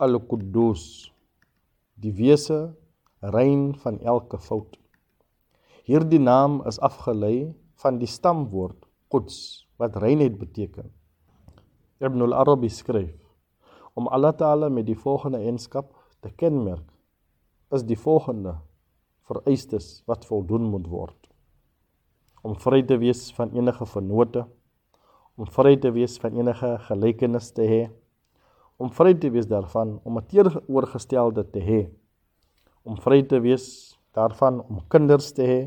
Al-Quddus, die wese rein van elke fout. Hierdie naam is afgelei van die stamwoord Quds wat reinheid beteken. Ibn al-Arabi skryf om Allah Taala met die volgende eenskap te kenmerk is die volgende vereistes wat voldoen moet word om vry te wees van enige vennote om vry te wees van enige gelykenis te hê om vry te wees daarvan om 'n teenoorgestelde te hê om vry te wees daarvan om kinders te hê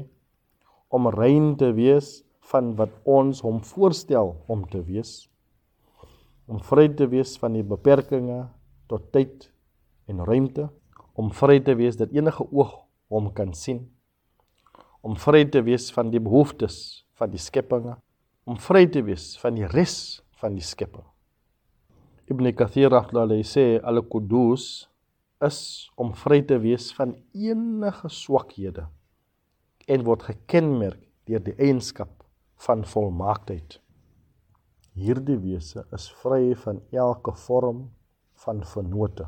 om rein te wees van wat ons hom voorstel om te wees. Om vry te wees van die beperkings tot tyd en ruimte. Om vry te wees dat enige oog hom kan sien. Om vry te wees van die behoeftes van die skepinge om vry te wees van die res van die skepping Ibn Kathir rahimahullah sê al-Qudus is om vry te wees van enige swakhede en word gekenmerk deur die eienskap van volmaaktheid. Hierdie wese is vry van elke vorm van vernote.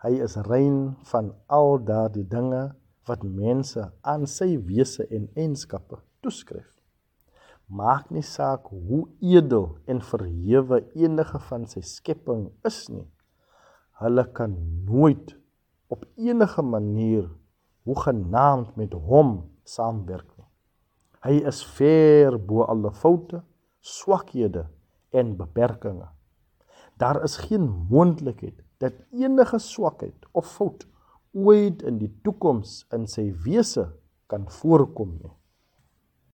Hy is rein van al daardie dinge wat mense aan sy wese en eienskappe toeskryf maak nie saak hoe edel en verhewe enige van sy skepping is nie. Hulle kan nooit op enige manier hoe genaamd met hom saamwerk nie. Hy is ver bo alle foute, swakhede en beperkings. Daar is geen moontlikheid dat enige swakheid of fout ooit in die toekoms in sy wese kan voorkom nie.